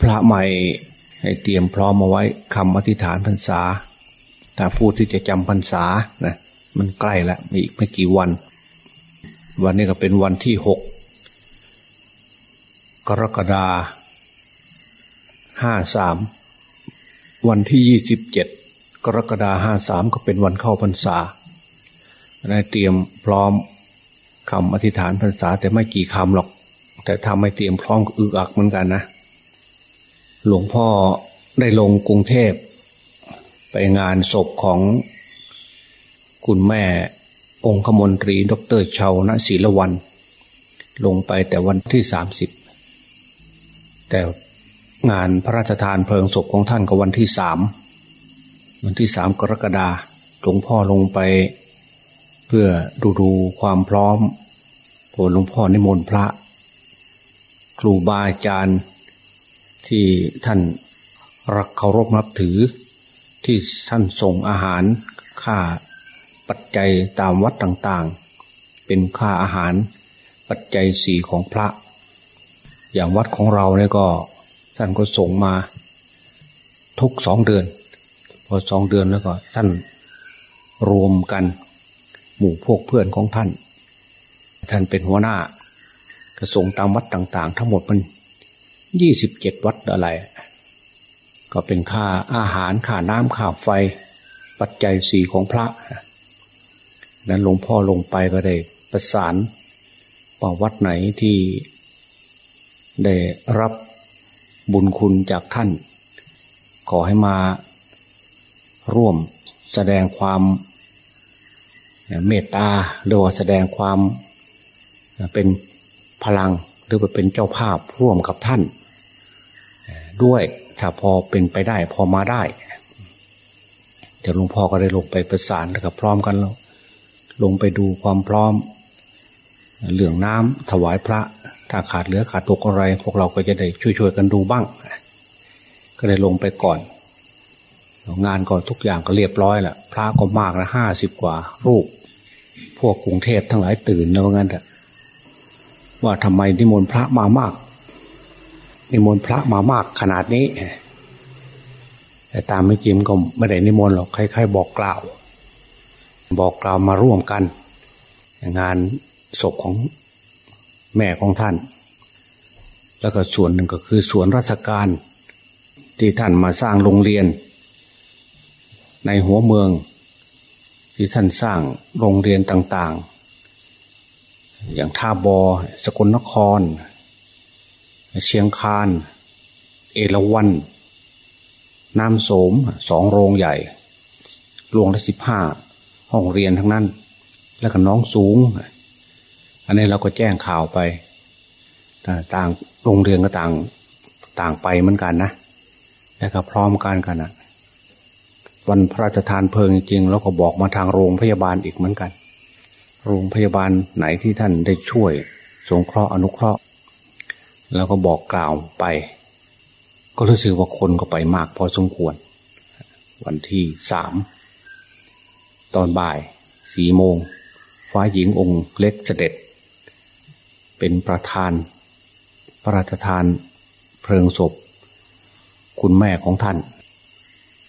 พระใหม่ให้เตรียมพร้อมมาไว้คำอธิษฐานพรรษา ถ้าพูดที่จะจำพรรษานะมันใกล้แล้วมีอีกไม่กี่วัน วันนี้ก็เป็นวันที่หกกรกฎาห้าสามวันที่ยี่สิบเจ็ดกรกฎาห้าสามก็เป็นวันเข้าพรรษาได้เตรียมพร้อมคำอธิษฐานพรรษาแต่ไม่กี่คำหรอก แต่ทำไม่เตรียมพร้อมอึกอักเหมือนกันนะ หลวงพ่อได้ลงกรุงเทพ ไปงานศพของคุณแม่องคมนตรี ดรชาวณศิลวัน ลงไปแต่วันที่สามสิบแต่งานพระราชทานเพลิงศพของท่านก็วันที่สามวันที่สามกรกฎาหลวงพ่อลงไป เพื่อดูดูความพร้อมพอหลวงพ่อนิมนต์พระ ครูบาอาจารย์ ที่ท่านรักเคารพนับถือ ที่ท่านส่งอาหารค่าปัจจัยตามวัดต่างๆ เป็นค่าอาหารปัจจัยสี่ของพระ อย่างวัดของเราเนี่ยก็ท่านก็ส่งมาทุกสองเดือน พอสองเดือนแล้วก็ท่านรวมกัน หมู่พวกเพื่อนของท่าน ท่านเป็นหัวหน้ากระส่งตามวัดต่าง ๆ ทั้งหมดมัน ยี่สิบเจ็ดวัดอะไร ก็เป็นค่าอาหารค่าน้ำค่าไฟ ปัจจัยสี่ของพระ นั้นหลวงพ่อลงไปก็ได้ประสานป่าวัดไหนที่ได้รับบุญคุณจากท่าน ขอให้มาร่วมแสดงความเมตตาหรือว่าแสดงความเป็นพลังหรือว่าเป็นเจ้าภาพร่วมกับท่าน ด้วยถ้าพอเป็นไปได้ พอมาได้เดี๋ยวหลวงพ่อก็ได้ลงไปประสานกับพร้อมกันแล้ว ลงไปดูความพร้อมเหลืองน้ำถวายพระ ถ้าขาดเหลือขาดตกอะไร พวกเราก็จะได้ช่วยๆกันดูบ้าง ก็เลยลงไปก่อน งานก็ทุกอย่างก็เรียบร้อยแหละพระก็มากนะห้าสิบกว่า รูป พวกกรุงเทพทั้งหลายตื่นนะว่างั้นเถอะว่าทำไมนิมนต์พระมามาก นิมนต์พระมามากขนาดนี้ แต่ตามไม่จริงก็ไม่ได้นิมนต์หรอกใครๆบอกกล่าว บอกกล่าวมาร่วมกัน งานศพของแม่ของท่าน แล้วก็ส่วนหนึ่งก็คือส่วนราชการ ที่ท่านมาสร้างโรงเรียน ในหัวเมือง ที่ท่านสร้างโรงเรียนต่าง ๆ อย่างท่าบอสกลนคร เชียงคาน เอราวันน้ำโสมสองโรงใหญ่โรงละสิบห้าห้องเรียนทั้งนั้น แล้วก็น้องสูง อันนี้เราก็แจ้งข่าวไปต่างโรงเรียนก็ต่างต่างไปเหมือนกันนะแล้วก็พร้อมกันกันนะวันพระราชทานเพลิงจริงๆแล้วก็บอกมาทางโรงพยาบาลอีกเหมือนกัน โรงพยาบาลไหนที่ท่านได้ช่วย สงเคราะห์อนุเคราะห์ แล้วก็บอกกล่าวไป ก็รู้สึกว่าคนก็ไปมากพอสมควร วันที่สาม ตอนบ่ายสี่โมง ฟ้าหญิงองค์เล็กเสด็จ เป็นประธาน พระราชทานเพลิงศพ คุณแม่ของท่าน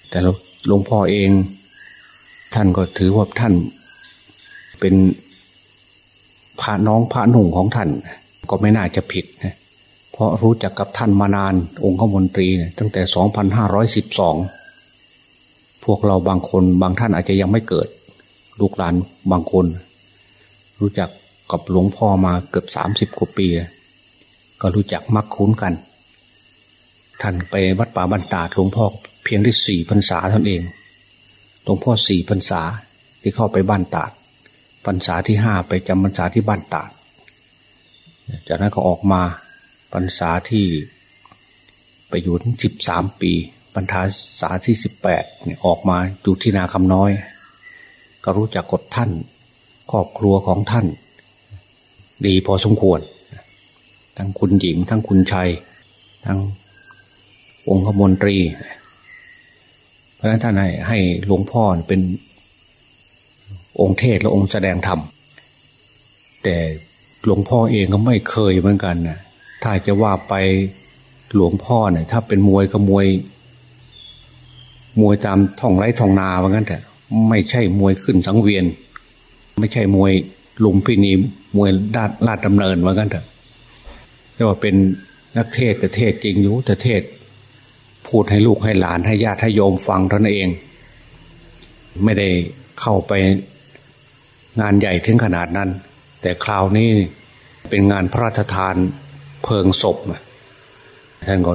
แต่หลวงพ่อเอง ท่านก็ถือว่าท่านเป็นพระน้องพระหนุ่งของท่าน ก็ไม่น่าจะผิดนะ ราะรู้จักกับท่านมานาน องค์ขมนตรีเนี่ยตั้งแต่ 2512 พวกเราบางคนบางท่านอาจจะยังไม่เกิด ลูกหลานบางคน รู้จักกับหลวงพ่อมาเกือบสามสิบกว่าปี ก็รู้จักมักคุ้นกัน ท่านไปวัดป่าบรรดาหลวงพ่อเพียงได้สี่พรรษาท่านเอง หลวงพ่อสี่พรรษาที่เข้าไปบ้านตาดพรรษาที่ห้าไปจำพรรษาที่บ้านตาด จากนั้นก็ออกมา พรรษาที่ไปอยู่ถึงสิบสามปีพรรษาที่สิบแปดเนี่ยออกมาอยู่ที่นาคำน้อย ก็รู้จักกฎท่าน ครอบครัวของท่าน ดีพอสมควร ทั้งคุณหญิง ทั้งคุณชัย ทั้งองค์ขมนตรี เพราะฉะนั้นท่านให้ให้หลวงพ่อเป็นองค์เทศและองค์แสดงธรรมแต่หลวงพ่อเองก็ไม่เคยเหมือนกันนะ ถ้าจะว่าไปหลวงพ่อเนี่ยถ้าเป็นมวยก็มวย มวยตามท่องไร่ท่องนาว่างั้นแต่ไม่ใช่มวยขึ้นสังเวียน ไม่ใช่มวยลุมพินีมวยดาดลาดดำเนินว่างั้นแต่แต่ว่าเป็นนักเทศแต่เทศจริงอยู่แต่เทศ พูดให้ลูกให้หลานให้ญาติให้โยมฟังเท่านั้นเอง ไม่ได้เข้าไปงานใหญ่ถึงขนาดนั้น แต่คราวนี้เป็นงานพระราชทาน เพลิงศพท่านก็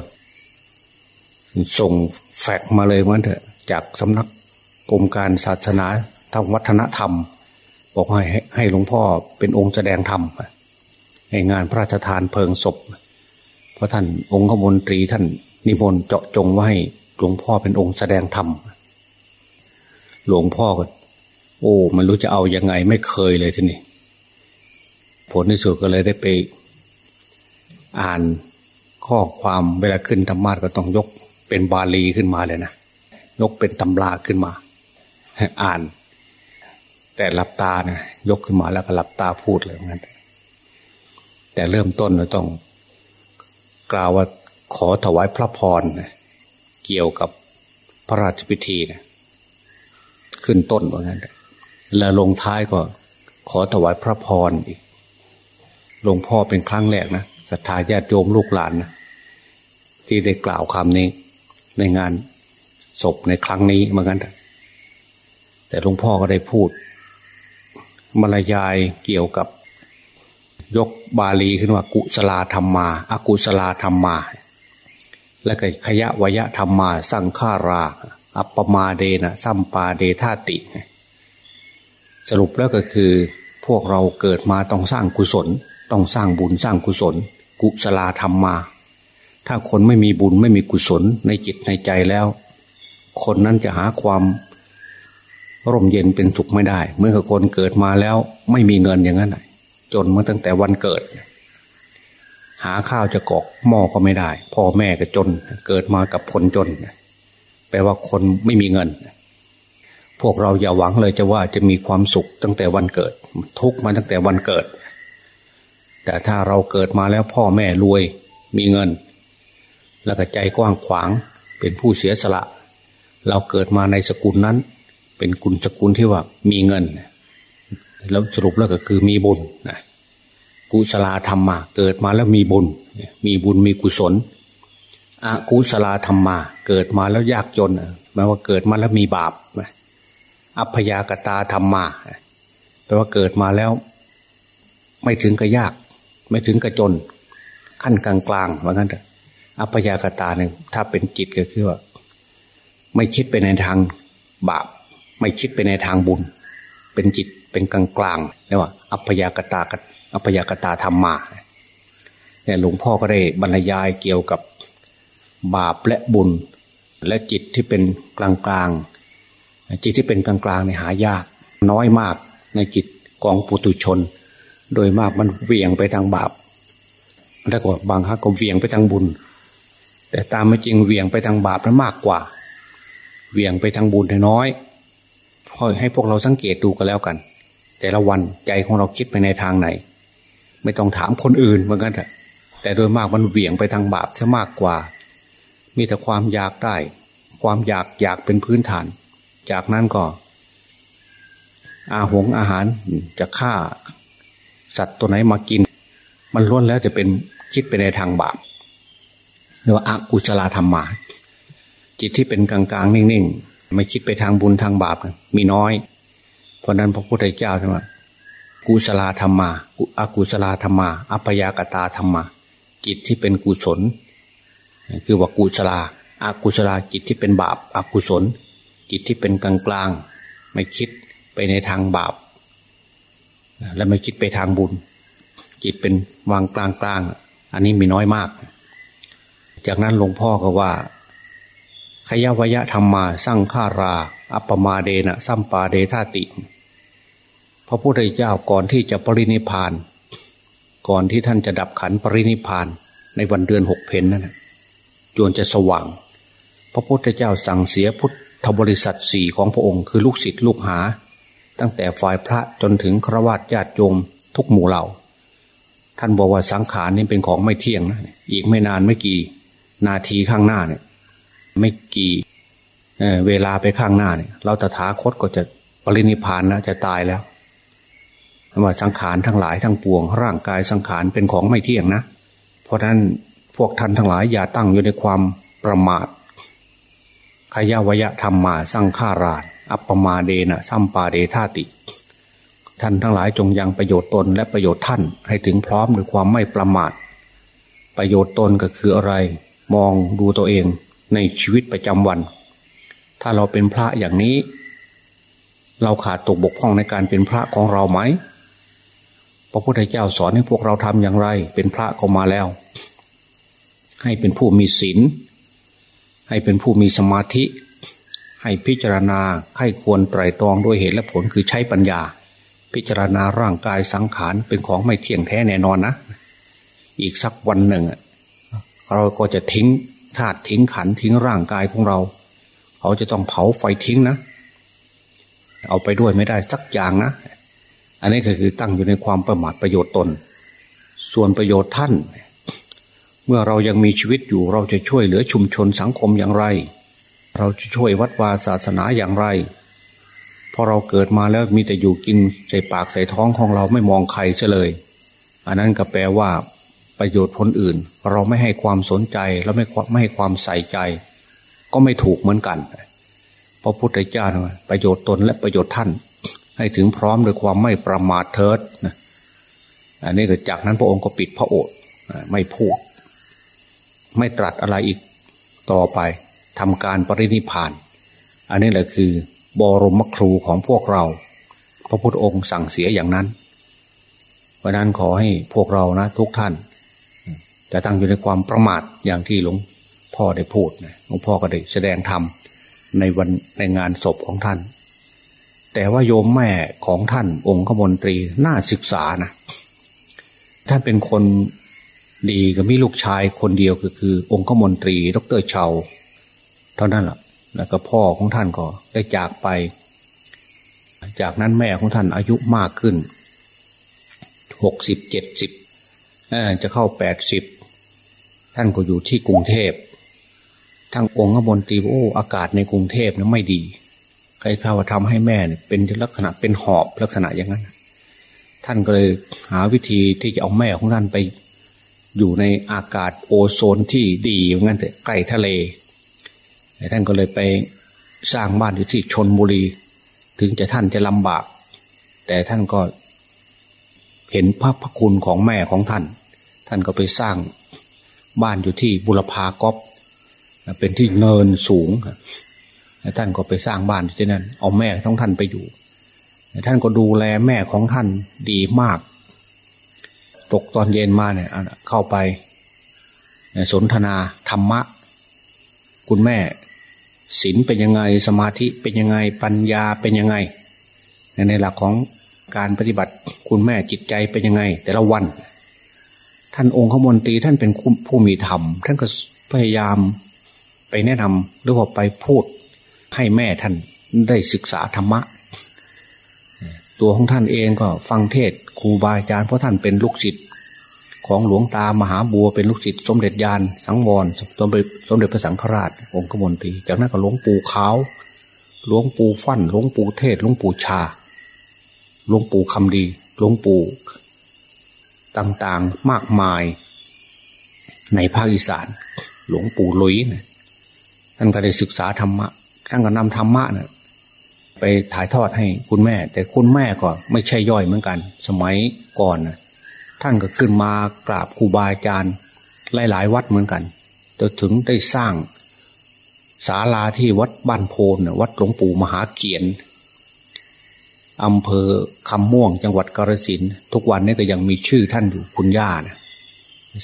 ส่งแฟกมาเลยมันเถอะ จากสำนักกรมการศาสนาทางวัฒนธรรม บอกให้ให้หลวงพ่อเป็นองค์แสดงธรรมในงานพระราชทานเพลิงศพ เพราะท่านองค์ขมนตรีท่านนิมนต์เจาะจงว่าให้หลวงพ่อเป็นองค์แสดงธรรม หลวงพ่อก็โอ้ มันรู้จะเอาอยัางไงไม่เคยเลยทีนี้ผลที่สุดก็เลยได้ไป อ่านข้อความเวลาขึ้นธรรมาก็ต้องยกเป็นบาลีขึ้นมาเลยนะยกเป็นตำราขึ้นมา อ่าน แต่หลับตานะยกขึ้นมาแล้วก็หลับตาพูดเลยงั้น แต่เริ่มต้นเราต้อง กล่าวว่าขอถวายพระพรนะเกี่ยวกับพระราชพิธีนะขึ้นต้นว่างั้นแล้วลงท้ายก็ ขอถวายพระพรอีกหลวงพ่อเป็นครั้งแรกนะ ศรัทธาญาติโยมลูกหลานนะที่ได้กล่าวคำนี้ ในงานศพในครั้งนี้เหมือนกันแต่หลวงพ่อก็ได้พูดมรยายเกี่ยวกับ ยกบาลีขึ้นว่ากุศลาธรรมมาอากุศลาธรรมมา และก็ขยะวยธรรมมาสังขารา อัปปมาเดนะสัมปาเดธาติ สรุปแล้วก็คือพวกเราเกิดมาต้องสร้างกุศล ต้องสร้างบุญสร้างกุศล กุศลธรรมมา ถ้าคนไม่มีบุญไม่มีกุศลในจิตในใจแล้ว คนนั้นจะหาความ ร่มเย็นเป็นสุขไม่ได้ เมื่อคนเกิดมาแล้ว ไม่มีเงินอย่างนั้นจนมาตั้งแต่วันเกิด หาข้าวจะกอกหม้อก็ไม่ได้ พ่อแม่ก็จน เกิดมากับคนจนแปลว่าคนไม่มีเงินพวกเราอย่าหวังเลยจะว่าจะมีความสุขตั้งแต่วันเกิด ทุกมาตั้งแต่วันเกิด แต่ถ้าเราเกิดมาแล้วพ่อแม่รวยมีเงิน แล้วก็ใจกว้างขวางเป็นผู้เสียสละ เราเกิดมาในสกุลนั้น เป็นกุลสกุลที่ว่ามีเงิน แล้วสรุปแล้วก็คือมีบุญนะกุศลธรรมมา เกิดมาแล้วมีบุญ มีบุญมีกุศลอากุศลธรรมมา เกิดมาแล้วยากจนแปลว่าเกิดมาแล้วมีบาปอัพยากตาธรรมมาแปลว่าเกิดมาแล้ว ไม่ถึงกับยาก ไม่ถึงกับจน ขั้นกลางกลางว่างั้นเถอะอัพยากตาหนึ่งถ้าเป็นจิตก็คือว่า ไม่คิดไปในทางบาป ไม่คิดไปในทางบุญ เป็นจิตเป็นกลางกลางเรียกว่า อัพยากตาอัพยากตาธรรมมาเนี่ยหลวงพ่อก็ได้บรรยายเกี่ยวกับบาปและบุญ และจิตที่เป็นกลางกลางจิตที่เป็นกลางกลางในหายาก น้อยมากในจิตกองปุตุชน โดยมากมันเวียงไปทางบาปแล้วก็บางครั้งก็เวียงไปทางบุญ แต่ตามไม่จริงเวียงไปทางบาปนั้นมากกว่า เวียงไปทางบุญน้อยให้พวกเราสังเกตดูกันแล้วกัน แต่ละวันใจของเราคิดไปในทางไหน ไม่ต้องถามคนอื่นเหมือนกันแต่โดยมากมันเวียงไปทางบาปซะมากกว่า มีแต่ความอยากได้ ความอยากอยากเป็นพื้นฐาน จากนั้นก็ อาหงอาหารจะฆ่า สัตว์ตัวไหนมากิน มันล้วนแล้วจะเป็นคิดไปในทางบาปเรียกว่าอากุศลธรรมมา จิตที่เป็นกลางๆ นิ่งๆ ไม่คิดไปทางบุญทางบาปมีน้อย เพราะนั้นพระพุทธเจ้าใช่ไหมกุศลธรรมาอกุศลธรรมา อัพยากตาธรรมา จิตที่เป็นกุศล คือว่ากุศลาอากุศลาจิตที่เป็นบาปอากุศล จิตที่เป็นกลางกลางไม่คิดไปในทางบาป และไม่คิดไปทางบุญ จิตเป็นวางกลางกลางอันนี้มีน้อยมาก จากนั้นหลวงพ่อก็ว่า ขยวยะธรรมาสร้างฆารา อัปปมาเดนะสัมปาเดธาติ พระพุทธเจ้าก่อนที่จะปรินิพาน ก่อนที่ท่านจะดับขันปรินิพาน ในวันเดือนหกเพนนั่นจวนจะสว่าง พระพุทธเจ้าสั่งเสียพุทธบริษัทสี่ของพระองค์คือลูกศิษย์ลูกหา ตั้งแต่ฝ่ายพระจนถึงครวญญาติโยมทุกหมู่เหล่า ท่านบอกว่าสังขารนี่เป็นของไม่เที่ยงนะอีกไม่นานไม่กี่ นาทีข้างหน้าเนี่ย ไม่กี่เเวลาไปข้างหน้าเนี่ย เราตถาคตก็จะปรินิพานแล้วจะตายแล้วว่าสังขารทั้งหลายทั้งปวง ร่างกายสังขารเป็นของไม่เที่ยงนะ เพราะฉะนั้นพวกท่านทั้งหลายอย่าตั้งอยู่ในความประมาทขยาวยะธรรมมาสังฆาราช อัปปมาเดนะสัมปาเดธาติ ท่านทั้งหลายจงยังประโยชน์ตนและประโยชน์ท่านให้ถึงพร้อมด้วยความไม่ประมาท ประโยชน์ตนก็คืออะไร มองดูตัวเองในชีวิตประจำวัน ถ้าเราเป็นพระอย่างนี้ เราขาดตกบกพร่องในการเป็นพระของเราไหมพระพุทธเจ้าสอนให้พวกเราทำอย่างไร เป็นพระก็มาแล้ว ให้เป็นผู้มีศีลให้เป็นผู้มีสมาธิ ให้พิจารณาไข้ควรไตรตรองด้วยเหตุและผลคือใช้ปัญญา พิจารณาร่างกายสังขารเป็นของไม่เที่ยงแท้แน่นอนนะ อีกสักวันหนึ่ง เราก็จะทิ้งธาตุทิ้งขันทิ้งร่างกายของเรา เขาจะต้องเผาไฟทิ้งนะ เอาไปด้วยไม่ได้สักอย่างนะ อันนี้คือตั้งอยู่ในความประมาทประโยชน์ตน ส่วนประโยชน์ท่าน เมื่อเรายังมีชีวิตอยู่เราจะช่วยเหลือชุมชนสังคมอย่างไร เราจะช่วยวัดวาศาสนาอย่างไรพอเราเกิดมาแล้วมีแต่อยู่กินใส่ปากใส่ท้องของเราไม่มองใครเลย อันนั้นก็แปลว่า ประโยชน์คนอื่น เราไม่ให้ความสนใจและไม่ไม่ให้ความใส่ใจ ก็ไม่ถูกเหมือนกันพระพุทธเจ้าประโยชน์ตนและประโยชน์ท่าน ให้ถึงพร้อมด้วยความไม่ประมาทเถิดอันนี้ก็จากนั้นพระองค์ก็ปิดพระโอษฐ์ไม่พูด ไม่ตรัสอะไรอีกต่อไป ทำการปรินิพาน อันนี้แหละคือบรมครูของพวกเรา พระพุทธองค์สั่งเสียอย่างนั้น เพราะนั้นขอให้พวกเรานะทุกท่าน จะตั้งอยู่ในความประมาทอย่างที่หลวงพ่อได้พูดหลวงพ่อก็ได้แสดงธรรมในวันในงานศพของท่าน แต่ว่าโยมแม่ของท่านองค์ขมนตรีน่าศึกษานะท่านเป็นคนดีก็มีลูกชายคนเดียวก็คือ องค์ขมนตรี ดรเชา เท่านั้นแหละแล้วก็พ่อของท่านก็ได้จากไป จากนั้นแม่ของท่านอายุมากขึ้นหกสิบเจ็ดสิบจะเข้าแปดสิบท่านก็อยู่ที่กรุงเทพทั้งองค์ขมนตีโอ้อากาศในกรุงเทพนะไม่ดี ใครเข้าว่าทำให้แม่เนี่ยเป็นลักษณะเป็นหอบลักษณะอย่างนั้น ท่านก็เลยหาวิธีที่จะเอาแม่ของท่านไป อยู่ในอากาศโอโซนที่ดีอย่างนั้นแต่ใกล้ทะเล ท่านก็เลยไปสร้างบ้านอยู่ที่ชนบุรี ถึงจะท่านจะลำบาก แต่ท่านก็เห็นพระพคุณของแม่ของท่าน ท่านก็ไปสร้างบ้านอยู่ที่บุรพากอบเป็นที่เนินสูงท่านก็ไปสร้างบ้านที่นั่น เอาแม่ของท่านไปอยู่ ท่านก็ดูแลแม่ของท่านดีมาก ตกตอนเย็นมาเนี่ยเข้าไปสนทนาธรรมะ คุณแม่ ศีลเป็นยังไงสมาธิเป็นยังไงปัญญาเป็นยังไง ในหลักของการปฏิบัติคุณแม่จิตใจเป็นยังไง แต่ละวัน ท่านองค์ขมนตรีท่านเป็นผู้มีธรรม ท่านก็พยายามไปแนะนำหรือว่าไปพูดให้แม่ท่านได้ศึกษาธรรมะ ตัวของท่านเองก็ฟังเทศครูบาอาจารย์เพราะท่านเป็นลูกศิษย์ ของหลวงตามหาบัวเป็นลูกศิษย์สมเด็จยานสังวรสมเด็จสมเด็จพระสังฆราชองค์กมลตีจากนั้นก็หลวงปู่ขาวหลวงปู่ฟั่นหลวงปู่เทศหลวงปู่ชาหลวงปู่คำดีหลวงปู่ต่างๆมากมาย ในภาคอีสาน หลวงปู่ลุยนี่ยท่านก็ได้ศึกษาธรรมะท่านก็นำธรรมะเนี่ยไปถ่ายทอดให้คุณแม่ แต่คุณแม่ก็ไม่ใช่ย่อยเหมือนกัน สมัยก่อนนะ ท่านก็ขึ้นมากราบครูบาอาจารย์หลายๆวัดเหมือนกันจนถึงได้สร้างศาลาที่วัดบ้านโพนวัดหลวงปู่มหาเกียรติอำเภอคำม่วงจังหวัดกาฬสินทุกวันนี้ก็ยังมีชื่อท่านอยู่คุณย่านะ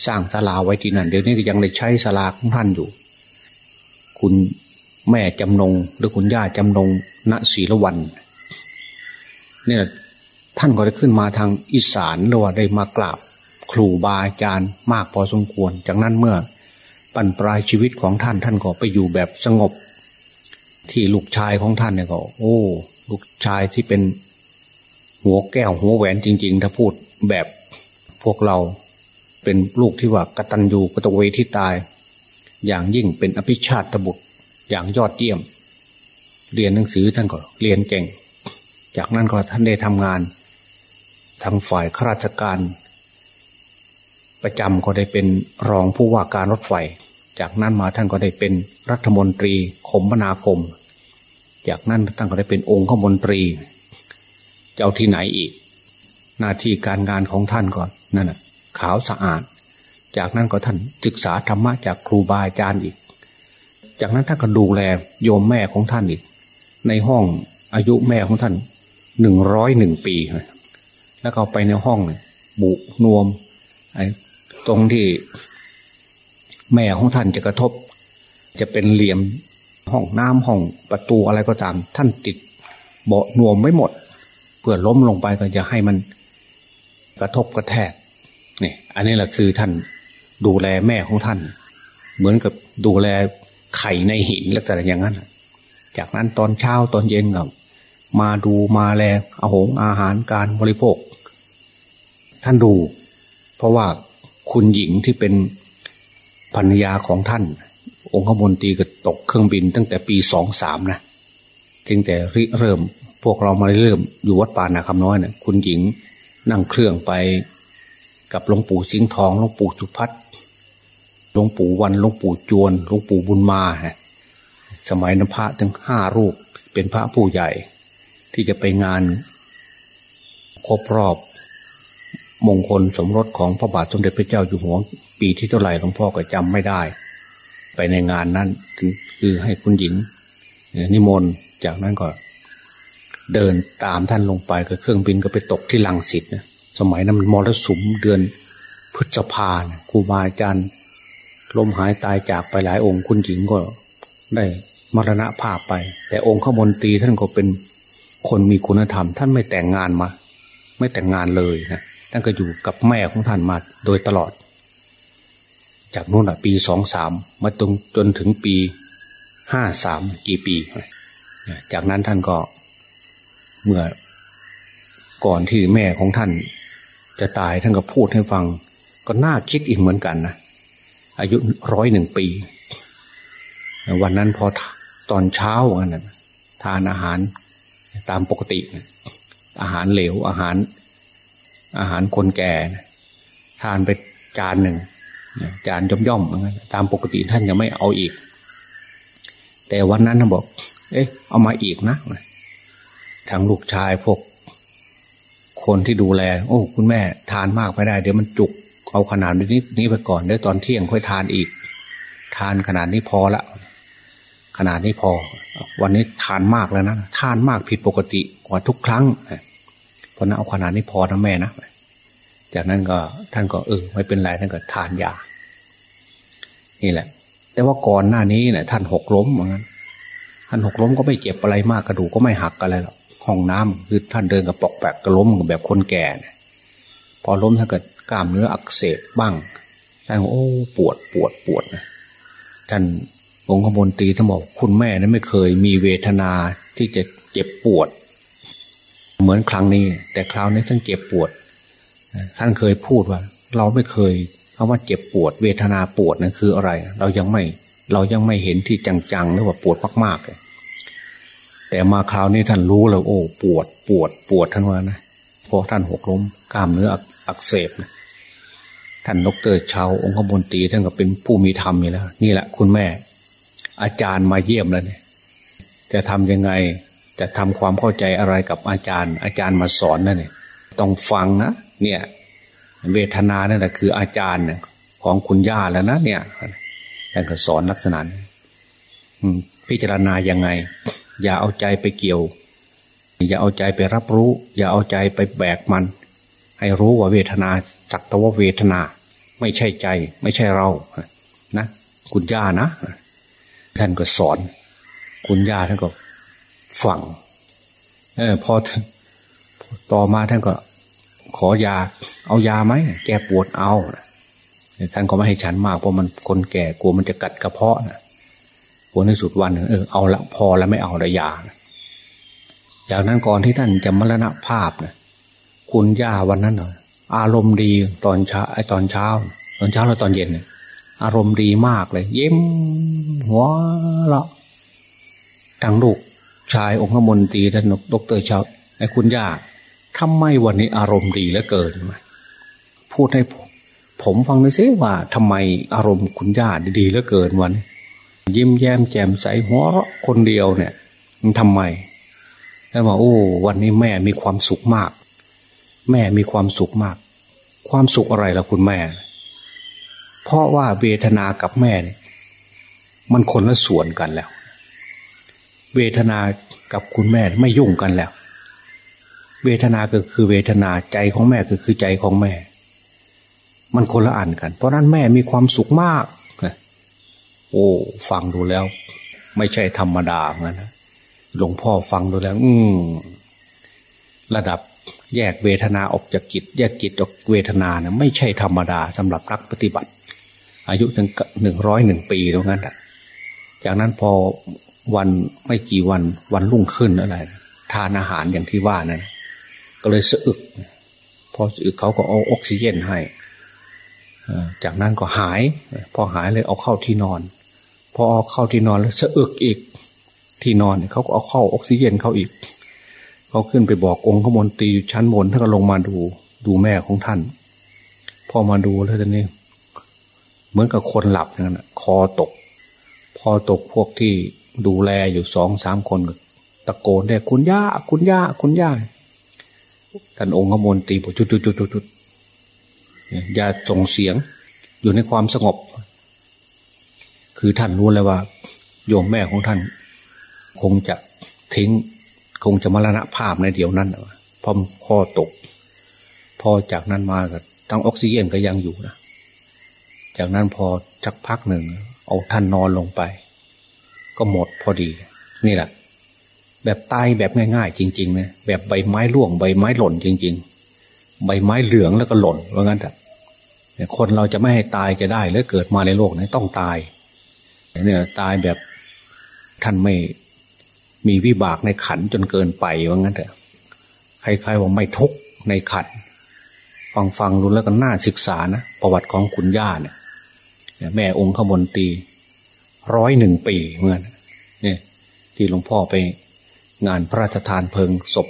สร้างศาลาไว้ที่นั่นเดี๋ยวนี้ก็ยังได้ใช้ศาลาของท่านอยู่ คุณแม่จำนงหรือคุณย่าจำนงณศีละวันเนี่ย ท่านก็ได้ขึ้นมาทางอีสานหรือว่าได้มากราบครูบาอาจารย์มากพอสมควร จากนั้นเมื่อปั่นปลายชีวิตของท่านท่านก็ไปอยู่แบบสงบ ที่ลูกชายของท่านเนี่ยก็ โอ้ ลูกชายที่เป็นหัวแก้วหัวแหวนจริง ๆ ถ้าพูดแบบพวกเราเป็นลูกที่ว่ากตัญญูกตเวที่ตาย อย่างยิ่งเป็นอภิชาติบุตรอย่างยอดเยี่ยม เรียนหนังสือท่านก็เรียนเก่ง จากนั้นก็ท่านได้ทำงาน ทางฝ่ายข้าราชการ ประจำก็ได้เป็นรองผู้ว่าการรถไฟ จากนั้นมาท่านก็ได้เป็นรัฐมนตรีคมนาคม จากนั้นท่านก็ได้เป็นองค์ขมนตรี เจ้าที่ไหนอีก หน้าที่การงานของท่านก่อนนั่นน่ะขาวสะอาด จากนั้นก็ท่านศึกษาธรรมะจากครูบาอาจารย์อีก จากนั้นท่านก็ดูแลโยมแม่ของท่านอีก ในห้องอายุแม่ของท่านหนึ่งร้อยหนึ่งปี แล้วก็ไปในห้องบุนวมไอ้ตรงที่แม่ของท่านจะกระทบ จะเป็นเหลี่ยมห้องน้ำห้องประตูอะไรก็ตาม ท่านติดเบาะนวมไว้หมด เพื่อล้มลงไปก็จะให้มันกระทบกระแทกนี่อันนี้แหละคือท่านดูแลแม่ของท่าน เหมือนกับดูแลไข่ในหินแล้วแต่อย่างนั้น จากนั้นตอนเช้าตอนเย็นก็มาดูมาแลอาหงอาหารการบริโภค ท่านดู เพราะว่าคุณหญิงที่เป็นภรรยาของท่าน องคมนตรีก็ตกเครื่องบินตั้งแต่ปีสองสามนะจึงแต่ริเริ่มพวกเรามาเริ่มอยู่วัดป่านาคำน้อยเนะ่ยคุณหญิงนั่งเครื่องไปกับหลวงปู่สิงห์ทองหลวงปู่สุพัฒหลวงปู่วันหลวงปู่จวนหลวงปู่บุญมาฮะสมัยนั้นพระถึงห้ารูปเป็นพระผู้ใหญ่ ที่จะไปงาน ครบรอบ มงคลสมรสของพระบาทสมเด็จพระเจ้าอยู่หัวปีที่เท่าไหร่หลวงพ่อก็จำไม่ได้ ไปในงานนั้นคือให้คุณหญิงนิมนต์จากนั้นก็ เดินตามท่านลงไปกับเครื่องบินก็ไปตกที่ลังสิตนะสมัยนั้นมันมรสุมเดือนพฤษภาครูบาอาจารย์ล้มหายตายจากไปหลายองค์คุณหญิงก็ได้มรณะภาพไป แต่องค์ขมนตรีท่านก็เป็นคนมีคุณธรรม ท่านไม่แต่งงานมา ไม่แต่งงานเลยนะ ท่านก็อยู่กับแม่ของท่านมาโดยตลอด จากนู้นอะ ปีสองสามมาตรงจนถึงปีห้าสามกี่ปี จากนั้นท่านก็เมื่อก่อนที่แม่ของท่าน จะตายท่านก็พูดให้ฟัง ก็น่าคิดอีกเหมือนกันนะอายุร้อยหนึ่งปี วันนั้นพอตอนเช้าวันนั้นทานอาหารตามปกติ อาหารเหลวอาหาร อาหารคนแก่ทานไปจานหนึ่งจานย่อมๆตามปกติท่านยังไม่เอาอีก แต่วันนั้นท่านบอก เอ๊ะ เอามาอีกนะทางลูกชายพวก คนที่ดูแล โอ้ คุณแม่ ทานมากไม่ได้ เดี๋ยวมันจุก เอาขนาดนี้นี้ไปก่อนเดี๋ยวตอนเที่ยงค่อยทานอีก ทานขนาดนี้พอละขนาดนี้พอ วันนี้ทานมากแล้วนะทานมากผิดปกติกว่าทุกครั้งเราะนั้นเอาขนาดนี้พอนะแม่นะจากนั้นก็ท่านก็เออไม่เป็นไรท่านก็ทานยา นี่แหละ แต่ว่าก่อนหน้านี้เนี่ยท่านหกล้มเหมือนกันท่านหกล้มก็ไม่เจ็บอะไรมากกระดูกก็ไม่หักอะไรหรอกห้องน้ำคือท่านเดินกับปอกแปกกระล้มแบบคนแก่นี่ยพอล้มถ้าเกิดกล้ามเนื้ออักเสบบ้างท่านโอ้ปวดปวดปวดนะท่านองค์ขมนตรีท่านบอกคุณแม่นั้นไม่เคยมีเวทนาที่จะเจ็บปวด เหมือนครั้งนี้ แต่คราวนี้ท่านเจ็บปวด ท่านเคยพูดว่า เราไม่เคยคำว่าเจ็บปวด เวทนาปวดนั่นคืออะไร เรายังไม่เรายังไม่เห็นที่จังๆหรือว่าปวดมากๆเลยแต่มาคราวนี้ท่านรู้แล้วโอ้ ปวดปวดปวดท่านว่านะเพราะท่านหกล้มกล้ามเนื้ออักเสบนะท่านดรชาวองคมนตรีท่านก็เป็นผู้มีธรรมอยู่แล้ว นี่แหละคุณแม่ อาจารย์มาเยี่ยมแล้วเนี่ย จะทำยังไง จะทำความเข้าใจอะไรกับอาจารย์ อาจารย์มาสอนนั่นเนี่ยต้องฟังนะเนี่ยเวทนานั่นแหละคืออาจารย์ของคุณย่าแล้วนะเนี่ยท่านก็สอนลักษณะพิจารณายังไง อย่าเอาใจไปเกี่ยว อย่าเอาใจไปรับรู้ อย่าเอาใจไปแบกมัน ให้รู้ว่าเวทนาสักตว่าเวทนา ไม่ใช่ใจ ไม่ใช่เรานะ คุณย่านะ ท่านก็สอน คุณย่าท่านก็ ฟังเออพอต่อมาท่านก็ ขอยา เอายาไหมแกปวดเอาท่านก็ไม่ให้ฉันมากเพราะมันคนแก่กลัวมันจะกัดกระเพาะนะผลในสุดวันหนึ่งเออเอาละพอแล้วไม่เอาละยาจากนั้นก่อนที่ท่านจะมรณภาพนะคุณย่าวันนั้นเอออารมณ์ดีตอนเช้าไอตอนเช้า ตอนเช้าแล้วตอนเย็นอารมณ์ดีมากเลย เยิ้มหัวเราะทั้งลูก ชายองคมนตรีและดรชาวไอ้คุณย่าทำไมวันนี้อารมณ์ดีเหลือเกินพูดให้ผมฟังหน่อยสิว่าทำไมอารมณ์คุณย่าดีเหลือเกินวันยิ้มแย้มแจ่มใสหัวเราะคนเดียวเนี่ยมันทำไมแล้วว่าโอ้วันนี้แม่มีความสุขมาก แม่มีความสุขมาก ความสุขอะไรล่ะคุณแม่ เพราะว่าเวทนากับแม่เนี่ยมันคนละส่วนกันแล้ว เวทนากับคุณแม่ไม่ยุ่งกันแล้ว เวทนาก็คือเวทนาใจของแม่ก็คือใจของแม่ มันคนละอันกัน เพราะนั้นแม่มีความสุขมากโอ้ฟังดูแล้ว ไม่ใช่ธรรมดาเหมือนนะหลวงพ่อฟังดูแล้ว อืมระดับแยกเวทนาออกจากจิต แยกจิตออกเวทนาเนะไม่ใช่ธรรมดาสำหรับนักปฏิบัติ อายุถึงหนึ่งร้อยหนึ่งปีตรงนั้นแหะจากนั้นพอ วันไม่กี่วันวันรุ่งขึ้นอะไร ทานอาหารอย่างที่ว่านั้นก็เลยสะอึก พอสะอึกเขาก็เอาออกซิเจนให้จากนั้นก็หาย พอหายเลยเอาเข้าที่นอน พอเอาเข้าที่นอนแล้วสะอึกอีกที่นอนเขาก็เอาเข้าออกซิเจนเขาอีกเขาขึ้นไปบอกองค์ขมนตรีชั้นบนท่านก็ลงมาดูดูแม่ของท่าน พอมาดูแล้วตอนนี้เหมือนกับคนหลับอย่างนั้นคอตก พอตกพวกที่ ดูแลอยู่สองสามคนตะโกนได้คุณย่าคุณย่าคุณย่าท่านองค์ขมนตีบอกจุดจุดจุดจุดอย่าส่งเสียงอยู่ในความสงบ คือท่านรู้เลยว่า โยมแม่ของท่าน คงจะทิ้ง คงจะมรณภาพในเดี๋ยวนั้นพอคอตก พอจากนั้นมาก็ทั้งออกซิเจนก็ยังอยู่นะจากนั้นพอจักพักหนึ่งเอาท่านนอนลงไป ก็หมดพอดี นี่แหละ แบบตายแบบง่ายๆ จริงๆนะแบบใบไม้ร่วงใบไม้หล่นจริง ๆ ใบไม้เหลืองแล้วก็หล่นว่างั้นแต่คนเราจะไม่ให้ตายจะได้หรือเกิดมาในโลกนี้ต้องตายเนี่ยตายแบบท่านไม่มีวิบากในขันจนเกินไปว่างั้นเถอะใครๆว่าไม่ทุกในขันฟังฟังดูแล้วก็น่าศึกษานะประวัติของคุณย่าเนี่ยแม่องค์ขมนตี ร้อยหนึ่งปีเหมือนเนี่ย ที่หลวงพ่อไปงานพระราชทานเพลิงศพ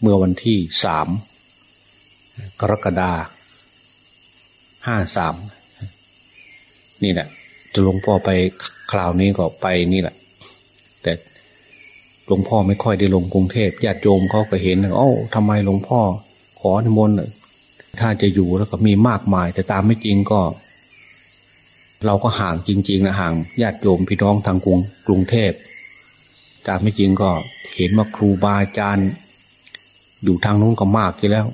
เมื่อวันที่สามกรกฎาห้าสามนี่แหละจะหลวงพ่อไปคราวนี้ก็ไปนี่แหละ แต่หลวงพ่อไม่ค่อยได้ลงกรุงเทพญาติโยมเขาก็เห็นเอ้าทำไมหลวงพ่อขอนิมนต์ถ้าจะอยู่แล้วก็มีมากมาย แต่ตามไม่จริงก็ เราก็ห่างจริง ๆนะห่างญาติโยมพี่น้องทางกรุงกรุงเทพตามไม่จริงก็เห็นว่าครูบาอาจารย์อยู่ทางนู้นก็มากอยู่แล้ว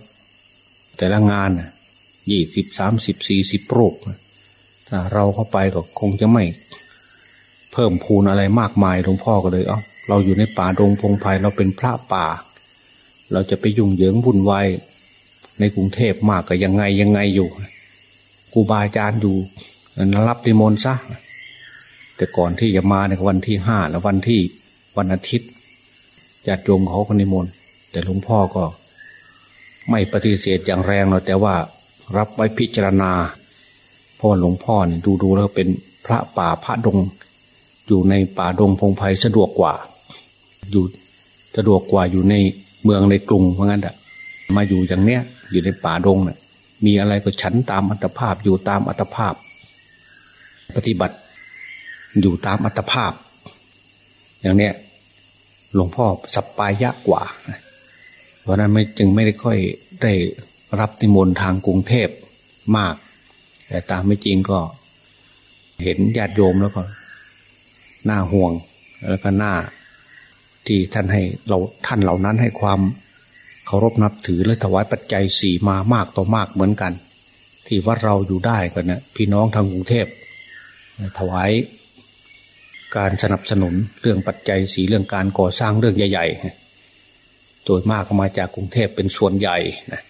แต่ละงานยี่สิบสามสิบสี่สิบโรคถ้าเราเข้าไปก็คงจะไม่ เพิ่มพูนอะไรมากมายหลวงพ่อก็เลย เอ้าเราอยู่ในป่าดงพงไพ่เราเป็นพระป่า เราจะไปยุ่งเหยิงวุ่นวายในกรุงเทพมากก็ยังไงยังไงอยู่ครูบาอาจารย์อยู่ รับนิมนต์ซะแต่ก่อนที่จะมาในวันที่ห้าและวันที่วันอาทิตย์ญาติโยมเขาคนนิมนต์แต่หลวงพ่อก็ ไม่ปฏิเสธอย่างแรงหรอกแต่ว่ารับไว้พิจารณาเพราะหลวงพ่อเนี่ยดูดูแล้วเป็นพระป่าพระดง อยู่ในป่าดงพงไพ่สะดวกกว่า อยู่สะดวกกว่าอยู่ในเมืองในกรุงเพราะงั้นอะมาอยู่อย่างเนี้ยอยู่ในป่าดงเนะ่ยมีอะไรก็ฉันตามอัตภาพอยู่ตามอัตภาพ ปฏิบัติอยู่ตามอัตภาพ อย่างเนี้ยหลวงพ่อสัปปายะกว่าเพราะนั้นไม่จึงไม่ได้ค่อยได้รับนิมนต์ทางกรุงเทพมาก แต่ตามไม่จริงก็ เห็นญาติโยมแล้วก็น่าห่วงแล้วก็น่าที่ท่านให้เราท่านเหล่านั้นให้ความเคารพนับถือและถวายปัจจัยสี่มามากต่อมากเหมือนกัน ที่วัดเราอยู่ได้กันนะพี่น้องทางกรุงเทพ ถวายการสนับสนุนเรื่องปัจจัยสีเรื่องการก่อสร้างเรื่องใหญ่ๆโดยมากมาจากกรุงเทพเป็นส่วนใหญ่นะ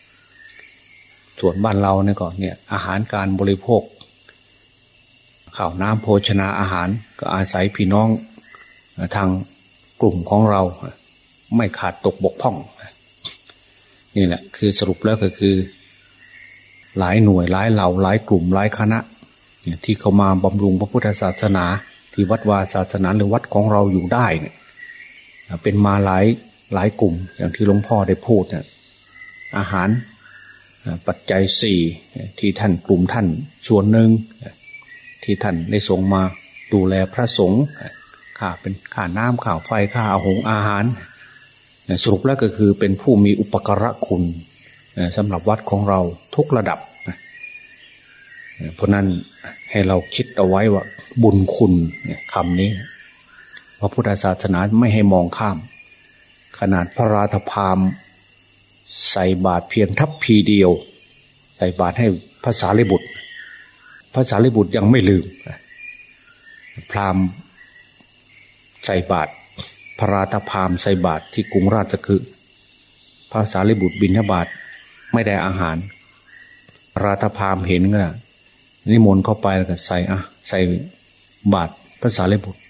ส่วนบ้านเราเนี่ยก่อนเนี่ยอาหารการบริโภคข้าวน้ำโภชนาอาหารก็อาศัยพี่น้องทางกลุ่มของเรา ไม่ขาดตกบกพร่อง นี่แหละคือสรุปแล้วก็คือ หลายหน่วยหลายเหล่าหลายกลุ่มหลายคณะ ที่เขามาบำรุงพระพุทธศาสนา ที่วัดวาศาสนาหรือวัดของเราอยู่ได้เนี่ยเป็นมาหลายหลายกลุ่ม อย่างที่หลวงพ่อได้พูดเนี่ยอาหารปัจจัยสี่ที่ท่านกลุ่มท่านส่วนหนึ่งที่ท่านได้ส่งมาดูแลพระสงฆ์ค่าเป็นค่าน้ำค่าไฟค่าอาหงอาหาร สรุปแล้วก็คือเป็นผู้มีอุปการะคุณสำหรับวัดของเราทุกระดับ เพราะนั้นให้เราคิดเอาไว้ว่าบุญคุณคำนี้พระพุทธศาสนาไม่ให้มองข้าม ขนาดพระราธพามใส่บาตรเพียงทัพพีเดียว ใส่บาตรให้ภาษาลิบุตรภาษาลิบุตรยังไม่ลืม พราหมณ์ใส่บาตรพระราธพามใส่บาตรที่กรุงราชคือภาษาลิบุตรบินทบาทไม่ได้อาหาร ราธพามเห็นก็นิ มนต์เข้าไปแล้วก็ใส่อะใส่บาตรภาษาลิบุตร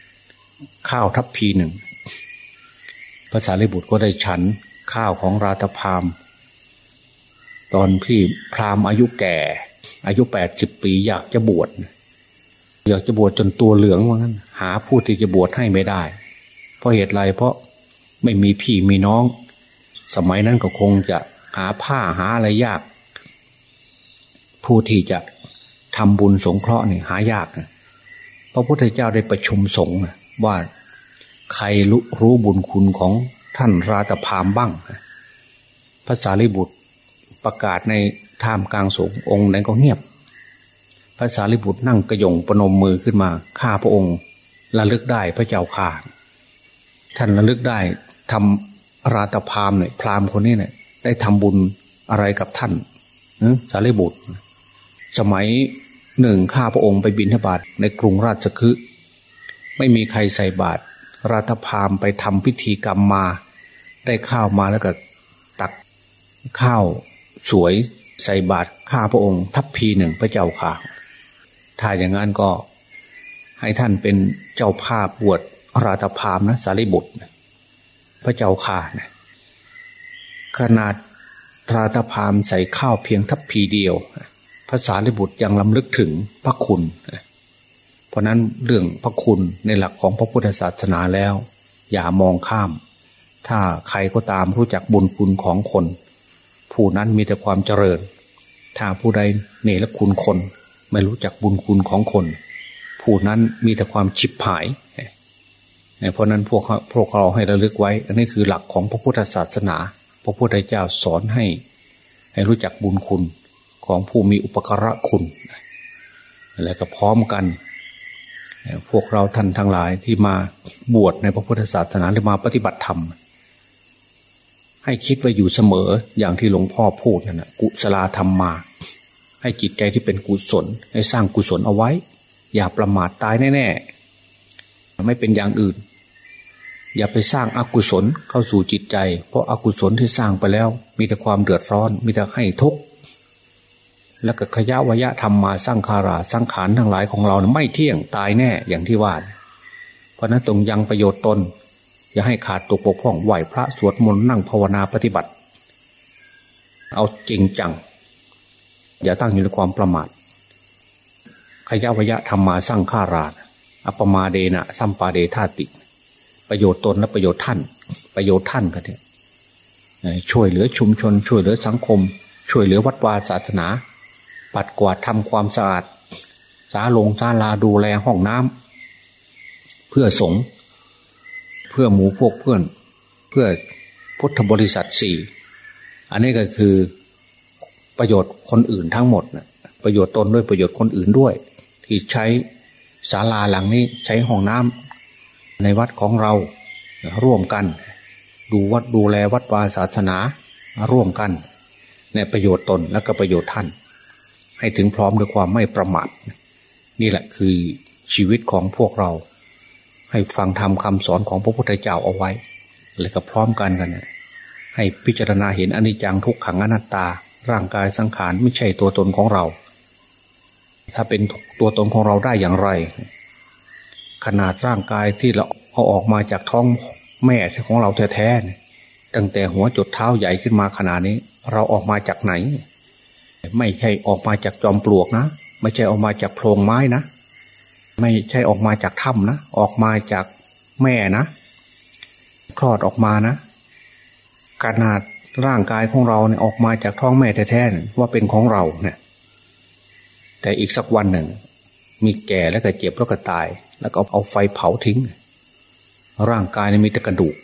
ข้าวทัพพีหนึ่งภาษาลิบุตรก็ได้ฉันข้าวของราธพามตอนที่พราหมณ์อายุแก่ อายุแปดสิบปีอยากจะบวชอยากจะบวชจนตัวเหลืองว่างั้น หาผู้ที่จะบวชให้ไม่ได้ เพราะเหตุไรเพราะไม่มีพี่มีน้อง สมัยนั้นก็คงจะหาผ้าหาอะไรยาก ผู้ที่จะ ทำบุญสงเคราะห์นี่หายากนะพระพุทธเจ้าได้ประชุมสงฆ์ว่าใครรู้รู้บุญคุณของท่านราตพามบ้างพระสารีบุตรประกาศในท่ามกลางสงฆ์องค์นั้นก็เงียบ พระสารีบุตรนั่งกระยงประนมมือขึ้นมาข้าพระองค์ระลึกได้พระเจ้าข่าท่านระลึกได้ทำราตพามเนี่ยพรามคนนี้เนี่ย ได้ทำบุญอะไรกับท่านสารีบุตร สมัย หนึ่งข้าพระองค์ไปบินทบาทในกรุงราชคฤห์ไม่มีใครใส่บาตรราตพามไปทำพิธีกรรมมา ได้ข้าวมาแล้วก็ตักข้าวสวยใส่บาตรข้าพระองค์ ทัพพีหนึ่งพระเจ้าค่ะ ถ้าอย่างนั้นก็ให้ท่านเป็นเจ้าภาพบวชราตพามนะสารีบุตร พระเจ้าข่านะขนาดราตพามใส่ข้าวเพียงทัพพีเดียว ภาษาลิบุตรยังลำลึกถึงพระคุณ เพราะนั้นเรื่องพระคุณในหลักของพระพุทธศาสนาแล้ว อย่ามองข้าม ถ้าใครก็ตามรู้จักบุญคุณของคน ผู้นั้นมีแต่ความเจริญ ถ้าผู้ใดเนรคุณคน ไม่รู้จักบุญคุณของคน ผู้นั้นมีแต่ความชิบหายเพราะนั้นพวกพวกเราให้ระลึกไว้ อันนี้คือหลักของพระพุทธศาสนา พระพุทธเจ้าสอนให้ ให้รู้จักบุญคุณ ของผู้มีอุปการะคุณ และก็พร้อมกัน พวกเราท่านทั้งหลายที่มาบวชในพระพุทธศาสนาหรือมาปฏิบัติธรรม ให้คิดไว้อยู่เสมออย่างที่หลวงพ่อพูดนั่นนะกุศลธรรมมา ให้จิตใจที่เป็นกุศล ให้สร้างกุศลเอาไว้ อย่าประมาทตายแน่ๆ ไม่เป็นอย่างอื่น อย่าไปสร้างอากุศลเข้าสู่จิตใจ เพราะอากุศลที่สร้างไปแล้ว มีแต่ความเดือดร้อน มีแต่ให้ทุกข์ แล้วก็ขยะวยะธรรมมาสร้างคาราสร้างขานทั้งหลายของเราไม่เที่ยงตายแน่อย่างที่ว่า เพราะนั้นตรงยังประโยชน์ตน อย่าให้ขาดตกปกพ่องไหวพระสวดมนต์นั่งภาวนาปฏิบัติ เอาจริงจัง อย่าตั้งอยู่ในความประมาทขยะวยะธรรมมาสร้างฆาราอัปมาเดนะสัมปาเดธาติ ประโยชน์ตนและประโยชน์ท่าน ประโยชน์ท่านกันเนี่ยช่วยเหลือชุมชน ช่วยเหลือสังคม ช่วยเหลือวัดวาศาสนา ปัดกวาดทำความสะอาดสาลงสาลาดูแลห้องน้ำเพื่อสงเพื่อหมูพวกเพื่อน เพื่อพุทธบริษัทสี่อันนี้ก็คือประโยชน์คนอื่นทั้งหมดนะประโยชน์ตนด้วยประโยชน์คนอื่นด้วย ที่ใช้ศาลาหลังนี้ใช้ห้องน้ำในวัดของเราร่วมกัน ดูวัดดูแลวัดวาศาสนาร่วมกัน ในประโยชน์ตนและก็ประโยชน์ท่าน ให้ถึงพร้อมด้วยความไม่ประมาทนี่แหละคือชีวิตของพวกเรา ให้ฟังทำคำสอนของพระพุทธเจ้าเอาไว้ และก็พร้อมกันกันให้พิจารณาเห็นอนิจจังทุกขังอนัตตา ร่างกายสังขารไม่ใช่ตัวตนของเรา ถ้าเป็นตัวตนของเราได้อย่างไร ขนาดร่างกายที่เราเอาออกมาจากท้องแม่ของเราแท้ๆตั้งแต่หัวจดเท้าใหญ่ขึ้นมาขนาดนี้ เราออกมาจากไหน ไม่ใช่ออกมาจากจอมปลวกนะ ไม่ใช่ออกมาจากโพรงไม้นะ ไม่ใช่ออกมาจากถ้ำนะ ออกมาจากแม่นะ คลอดออกมานะขนาดร่างกายของเราเนี่ยออกมาจากท้องแม่แท้ๆว่าเป็นของเราเนี่ย แต่อีกสักวันหนึ่ง มีแก่แล้วก็เจ็บแล้วก็ตาย แล้วก็เอาไฟเผาทิ้ง ร่างกายเนี่ยมีแต่กระดูก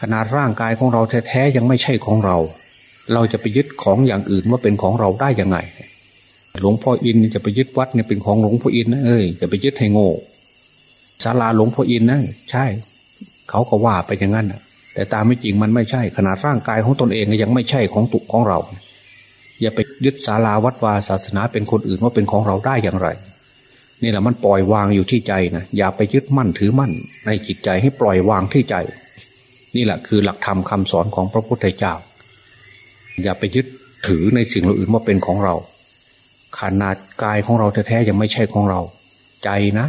ขนาดร่างกายของเราแท้ๆยังไม่ใช่ของเรา เราจะไปยึดของอย่างอื่นว่าเป็นของเราได้ยังไง หลวงพ่ออินจะไปยึดวัดเนี่ยเป็นของหลวงพ่ออินนะเอ้ยจะไปยึดให้โง่ศาลาหลวงพ่ออินนะใช่ เขาก็ว่าไปอย่างนั้นแต่ตามไม่จริงมันไม่ใช่ ขนาดร่างกายของตนเองก็ยังไม่ใช่ของตุกของเรา อย่าไปยึดศาลาวัดวาศาสนาเป็นคนอื่นว่าเป็นของเราได้อย่างไรนี่แหละมันปล่อยวางอยู่ที่ใจนะอย่าไปยึดมั่นถือมั่น ในจิตใจให้ปล่อยวางที่ใจ นี่แหละคือหลักธรรมคาสอนของพระพุทธเจ้า อย่าไปยึดถือในสิ่งอื่นว่าเป็นของเรา ขนาดกายของเราแท้ๆยังไม่ใช่ของเรา ใจนะ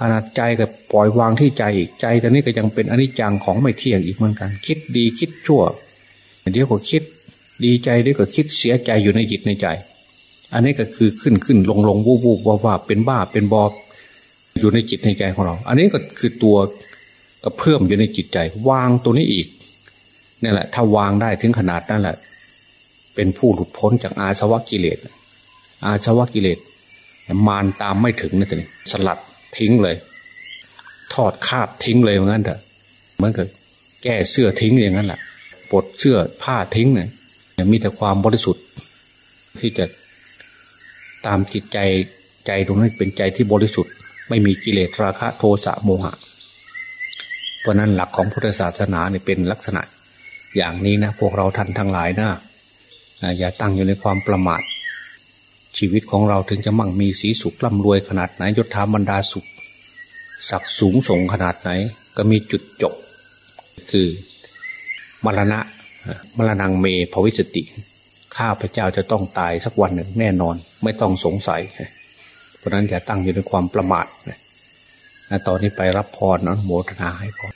ขนาดใจกับปล่อยวางที่ใจอีกใจต่นี้ก็ยังเป็นอนิจจังของไม่เที่ยงอีกเหมือนกัน คิดดีคิดชั่วเดี๋ยวก็คิดดีใจเดี๋ยวก็คิดเสียใจอยู่ในจิตในใจ อันนี้ก็คือขึ้นขึ้นลงลงวูบวูบว่าว่าเป็นบ้าเป็นบอบอยู่ในจิตในใจของเรา อันนี้ก็คือตัวกระเพื่อมอยู่ในจิตใจ วางตัวนี้อีกนี่แหละ ถ้าวางได้ถึงขนาดนั้นแหละ เป็นผู้หลุดพ้นจากอาสวะกิเลส อาสวะกิเลส มารตามไม่ถึงนะทีนี้สลัดทิ้งเลย ทอดคาบทิ้งเลยเหมือนกันเถอะเหมือนกับแก้เสื้อทิ้งอย่างนั้นแหละปลดเสื้อผ้าทิ้งเนี่ยมีแต่ความบริสุทธิ์ ที่จะตามจิตใจใจตรงนั้นเป็นใจที่บริสุทธิ์ ไม่มีกิเลสราคะโทสะโมหะ เพราะนั้นหลักของพุทธศาสนาเนี่ยเป็นลักษณะ อย่างนี้นะพวกเราท่านทั้งหลายนะ อย่าตั้งอยู่ในความประมาท ชีวิตของเราถึงจะมั่งมีสีสุขร่ำรวยขนาดไหนยศถาบรรดาสุขศักดิ์สูงส่งขนาดไหน ก็มีจุดจบ คือมรณะมรณงเมภวิสติข้าพเจ้าจะต้องตายสักวันหนึ่งแน่นอน ไม่ต้องสงสัย เพราะนั้นอย่าตั้งอยู่ในความประมาทนะตอนนี้ไปรับพรนะโมทนาให้พร